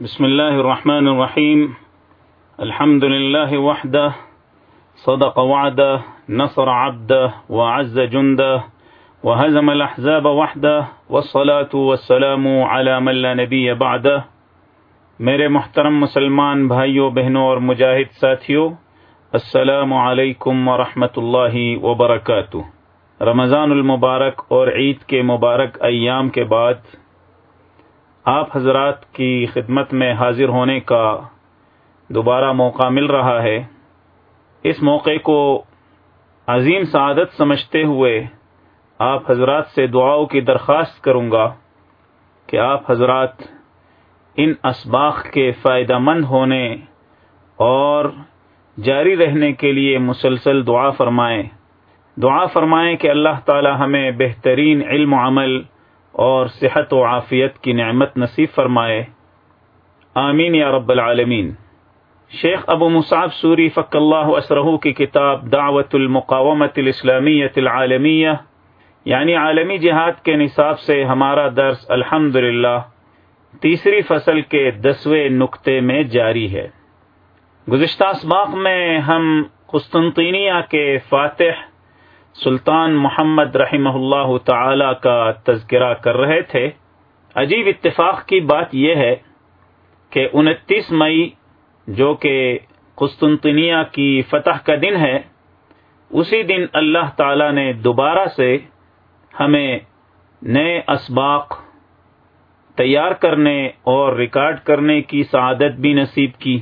بسم الله الرحمن الرحيم الحمد لله وحده صدق وعده نصر عبده وعز جنده وهزم الأحزاب وحده والصلاة والسلام على من لا نبي بعده میرے محترم مسلمان بھائیوں، بہنوں اور مجاہد ساتھیوں، السلام علیکم ورحمۃ اللہ وبرکاتہ۔ رمضان المبارک اور عید کے مبارک ایام کے بعد آپ حضرات کی خدمت میں حاضر ہونے کا دوبارہ موقع مل رہا ہے۔ اس موقع کو عظیم سعادت سمجھتے ہوئے آپ حضرات سے دعاؤں کی درخواست کروں گا کہ آپ حضرات ان اسباق کے فائدہ مند ہونے اور جاری رہنے کے لیے مسلسل دعا فرمائیں۔ دعا فرمائیں کہ اللہ تعالی ہمیں بہترین علم و عمل اور صحت و عافیت کی نعمت نصیب فرمائے۔ آمین یا رب العالمین۔ شیخ ابو مصعب سوری فق اللہ اسرہ کی کتاب دعوت المقامت الاسلامیت العالمیہ یعنی عالمی جہاد کے نصاب سے ہمارا درس الحمد تیسری فصل کے دسویں نقطے میں جاری ہے۔ گزشتہ اسباق میں ہم قسطنطینیہ کے فاتح سلطان محمد رحمہ اللہ تعالی کا تذکرہ کر رہے تھے۔ عجیب اتفاق کی بات یہ ہے کہ انتیس مئی جو کہ قسطنطنیہ کی فتح کا دن ہے، اسی دن اللہ تعالی نے دوبارہ سے ہمیں نئے اسباق تیار کرنے اور ریکارڈ کرنے کی سعادت بھی نصیب کی۔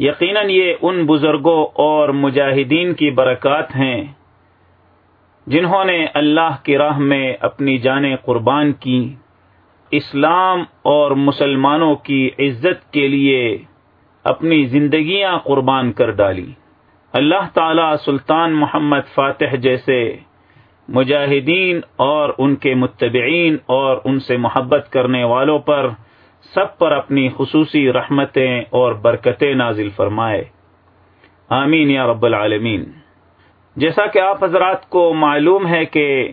یقیناً یہ ان بزرگوں اور مجاہدین کی برکات ہیں۔ جنہوں نے اللہ کی راہ میں اپنی جانیں قربان کی، اسلام اور مسلمانوں کی عزت کے لیے اپنی زندگیاں قربان کر ڈالی۔ اللہ تعالی سلطان محمد فاتح جیسے مجاہدین اور ان کے متبعین اور ان سے محبت کرنے والوں پر سب پر اپنی خصوصی رحمتیں اور برکتیں نازل فرمائے۔ آمین یا رب العالمین۔ جیسا کہ آپ حضرات کو معلوم ہے کہ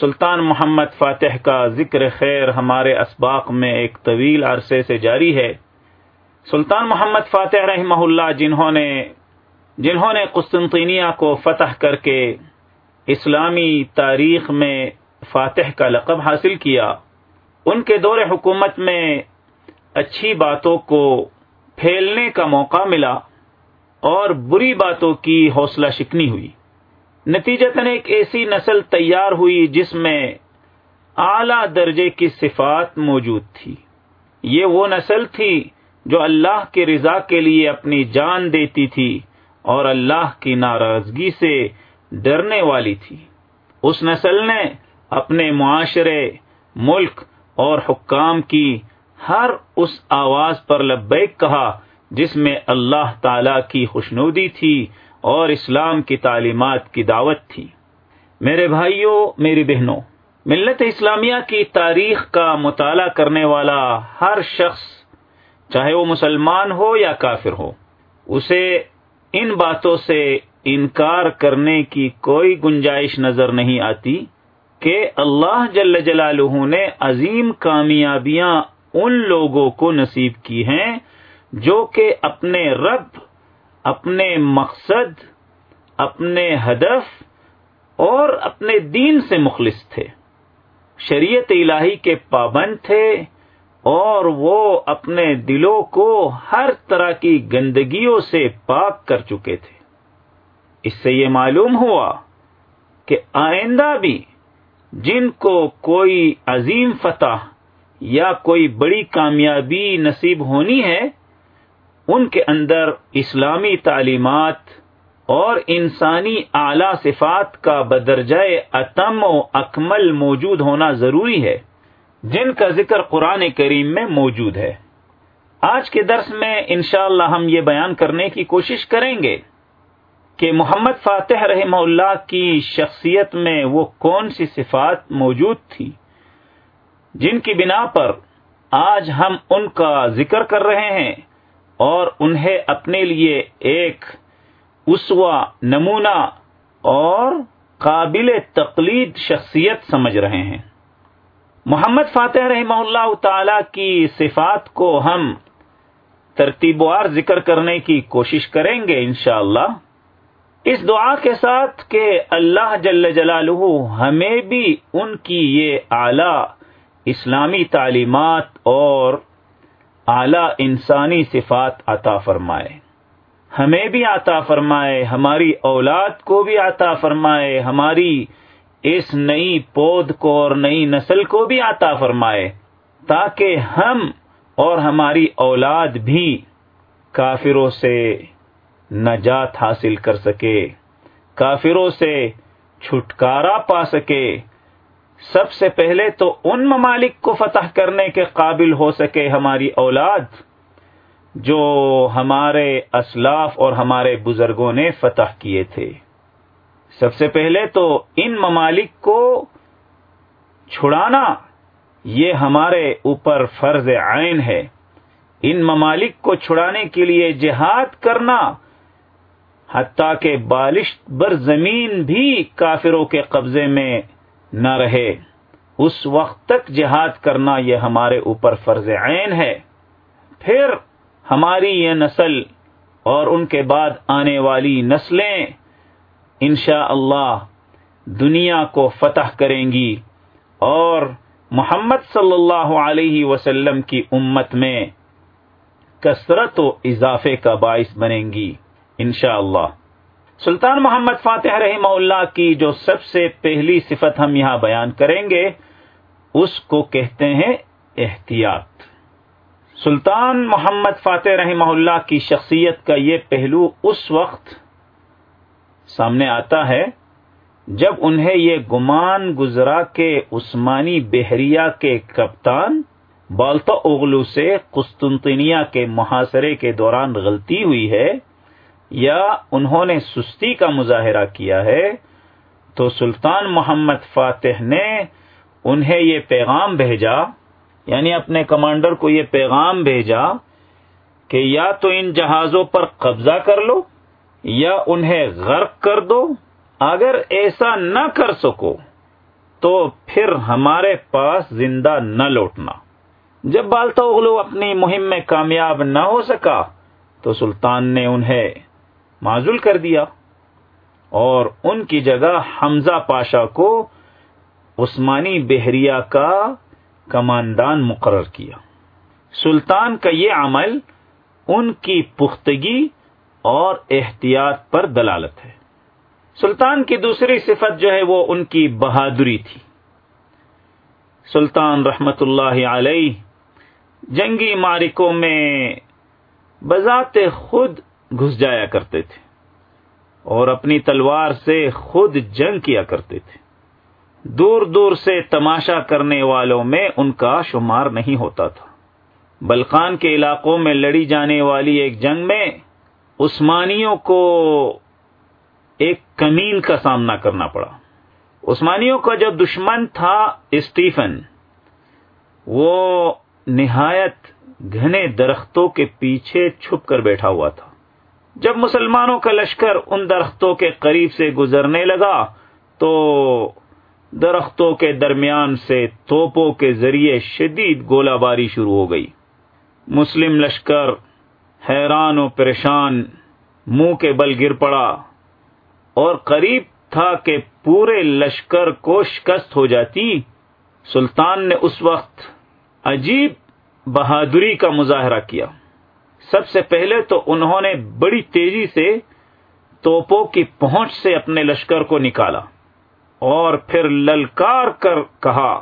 سلطان محمد فاتح کا ذکر خیر ہمارے اسباق میں ایک طویل عرصے سے جاری ہے۔ سلطان محمد فاتح رحمہ اللہ جنہوں نے جنہوں نے قسطنطینیہ کو فتح کر کے اسلامی تاریخ میں فاتح کا لقب حاصل کیا، ان کے دور حکومت میں اچھی باتوں کو پھیلنے کا موقع ملا اور بری باتوں کی حوصلہ شکنی ہوئی۔ نتیجتاً ایک ایسی نسل تیار ہوئی جس میں اعلی درجے کی صفات موجود تھی۔ یہ وہ نسل تھی جو اللہ کی رضا کے لیے اپنی جان دیتی تھی اور اللہ کی ناراضگی سے ڈرنے والی تھی۔ اس نسل نے اپنے معاشرے، ملک اور حکام کی ہر اس آواز پر لبیک کہا جس میں اللہ تعالی کی خوشنودی تھی اور اسلام کی تعلیمات کی دعوت تھی۔ میرے بھائیوں، میری بہنوں، ملت اسلامیہ کی تاریخ کا مطالعہ کرنے والا ہر شخص، چاہے وہ مسلمان ہو یا کافر ہو، اسے ان باتوں سے انکار کرنے کی کوئی گنجائش نظر نہیں آتی کہ اللہ جل جلالہ نے عظیم کامیابیاں ان لوگوں کو نصیب کی ہیں جو کہ اپنے رب، اپنے مقصد، اپنے ہدف اور اپنے دین سے مخلص تھے۔ شریعت الہی کے پابند تھے اور وہ اپنے دلوں کو ہر طرح کی گندگیوں سے پاک کر چکے تھے۔ اس سے یہ معلوم ہوا کہ آئندہ بھی جن کو کوئی عظیم فتح یا کوئی بڑی کامیابی نصیب ہونی ہے ان کے اندر اسلامی تعلیمات اور انسانی اعلی صفات کا بدرجۂ اتم و اکمل موجود ہونا ضروری ہے، جن کا ذکر قرآن کریم میں موجود ہے۔ آج کے درس میں انشاءاللہ اللہ ہم یہ بیان کرنے کی کوشش کریں گے کہ محمد فاتح رحمہ اللہ کی شخصیت میں وہ کون سی صفات موجود تھی جن کی بنا پر آج ہم ان کا ذکر کر رہے ہیں۔ اور انہیں اپنے لیے ایک اسوا نمونہ اور قابل تقلید شخصیت سمجھ رہے ہیں۔ محمد فاتح رحمہ اللہ تعالی کی صفات کو ہم ترتیب وار ذکر کرنے کی کوشش کریں گے انشاءاللہ۔ اس دعا کے ساتھ کہ اللہ جل جلالہ ہمیں بھی ان کی یہ اعلی اسلامی تعلیمات اور اعلی انسانی صفات عطا فرمائے۔ ہمیں بھی عطا فرمائے، ہماری اولاد کو بھی عطا فرمائے، ہماری اس نئی پود کو اور نئی نسل کو بھی عطا فرمائے، تاکہ ہم اور ہماری اولاد بھی کافروں سے نجات حاصل کر سکے، کافروں سے چھٹکارا پا سکے۔ سب سے پہلے تو ان ممالک کو فتح کرنے کے قابل ہو سکے ہماری اولاد جو ہمارے اسلاف اور ہمارے بزرگوں نے فتح کیے تھے۔ سب سے پہلے تو ان ممالک کو چھڑانا، یہ ہمارے اوپر فرض عین ہے۔ ان ممالک کو چھڑانے کے لیے جہاد کرنا، حتیٰ کہ بالش بر زمین بھی کافروں کے قبضے میں نہ رہے۔ اس وقت تک جہاد کرنا یہ ہمارے اوپر فرض عین ہے۔ پھر ہماری یہ نسل اور ان کے بعد آنے والی نسلیں انشاء اللہ دنیا کو فتح کریں گی اور محمد صلی اللہ علیہ وسلم کی امت میں کثرت و اضافے کا باعث بنیں گی انشاءاللہ۔ اللہ سلطان محمد فاتح رحمہ اللہ کی جو سب سے پہلی صفت ہم یہاں بیان کریں گے، اس کو کہتے ہیں احتیاط۔ سلطان محمد فاتح رحمہ اللہ کی شخصیت کا یہ پہلو اس وقت سامنے آتا ہے جب انہیں یہ گمان گزرا کہ عثمانی بحریہ کے کپتان بالتا اغلو سے قسطنطنیہ کے محاصرے کے دوران غلطی ہوئی ہے۔ یا انہوں نے سستی کا مظاہرہ کیا ہے، تو سلطان محمد فاتح نے انہیں یہ پیغام بھیجا یعنی اپنے کمانڈر کو یہ پیغام بھیجا کہ یا تو ان جہازوں پر قبضہ کر لو یا انہیں غرق کر دو، اگر ایسا نہ کر سکو تو پھر ہمارے پاس زندہ نہ لوٹنا۔ جب بالتا اغلو اپنی مہم میں کامیاب نہ ہو سکا تو سلطان نے انہیں معذول کر دیا اور ان کی جگہ حمزہ پاشا کو عثمانی بحریہ کا کماندان مقرر کیا۔ سلطان کا یہ عمل ان کی پختگی اور احتیاط پر دلالت ہے۔ سلطان کی دوسری صفت جو ہے وہ ان کی بہادری تھی۔ سلطان رحمت اللہ علیہ جنگی مارکوں میں بذات خود گھس جایا کرتے تھے اور اپنی تلوار سے خود جنگ کیا کرتے تھے۔ دور دور سے تماشا کرنے والوں میں ان کا شمار نہیں ہوتا تھا۔ بلقان کے علاقوں میں لڑی جانے والی ایک جنگ میں عثمانیوں کو ایک کمین کا سامنا کرنا پڑا۔ عثمانیوں کا جو دشمن تھا اسٹیفن، وہ نہایت گھنے درختوں کے پیچھے چھپ کر بیٹھا ہوا تھا۔ جب مسلمانوں کا لشکر ان درختوں کے قریب سے گزرنے لگا، تو درختوں کے درمیان سے توپوں کے ذریعے شدید گولہ باری شروع ہو گئی۔ مسلم لشکر حیران و پریشان، منہ کے بل گر پڑا اور قریب تھا کہ پورے لشکر کو شکست ہو جاتی۔ سلطان نے اس وقت عجیب بہادری کا مظاہرہ کیا۔ سب سے پہلے تو انہوں نے بڑی تیزی سے توپوں کی پہنچ سے اپنے لشکر کو نکالا اور پھر للکار کر کہا،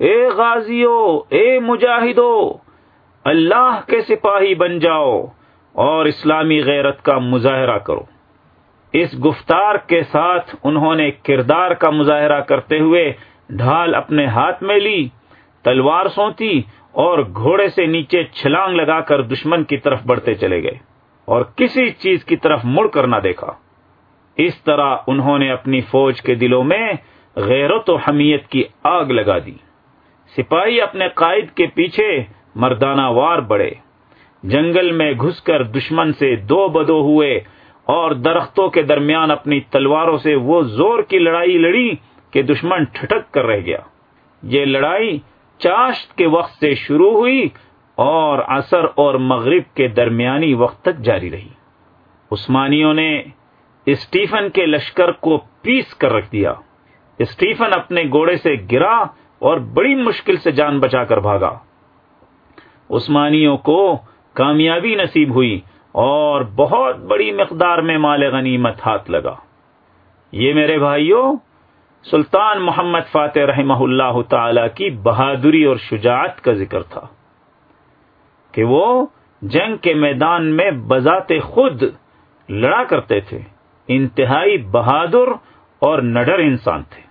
اے غازیو اے مجاہدو اللہ کے سپاہی بن جاؤ اور اسلامی غیرت کا مظاہرہ کرو۔ اس گفتار کے ساتھ انہوں نے کردار کا مظاہرہ کرتے ہوئے ڈھال اپنے ہاتھ میں لی، تلوار سونتی اور گھوڑے سے نیچے چھلانگ لگا کر دشمن کی طرف بڑھتے چلے گئے اور کسی چیز کی طرف مڑ کر نہ دیکھا۔ اس طرح انہوں نے اپنی فوج کے دلوں میں غیرت و حمیت کی آگ لگا دی۔ سپاہی اپنے قائد کے پیچھے مردانہ وار بڑھے۔ جنگل میں گھس کر دشمن سے دو بدو ہوئے اور درختوں کے درمیان اپنی تلواروں سے وہ زور کی لڑائی لڑی کہ دشمن ٹھٹک کر رہ گیا۔ یہ لڑائی چاشت کے وقت سے شروع ہوئی اور عصر اور مغرب کے درمیانی وقت تک جاری رہی۔ عثمانیوں نے اسٹیفن کے لشکر کو پیس کر رکھ دیا۔ اسٹیفن اپنے گوڑے سے گرا اور بڑی مشکل سے جان بچا کر بھاگا۔ عثمانیوں کو کامیابی نصیب ہوئی اور بہت بڑی مقدار میں مال غنیمت ہاتھ لگا۔ یہ میرے بھائیوں سلطان محمد فاتح رحمہ اللہ تعالی کی بہادری اور شجاعت کا ذکر تھا کہ وہ جنگ کے میدان میں بذات خود لڑا کرتے تھے، انتہائی بہادر اور نڈر انسان تھے۔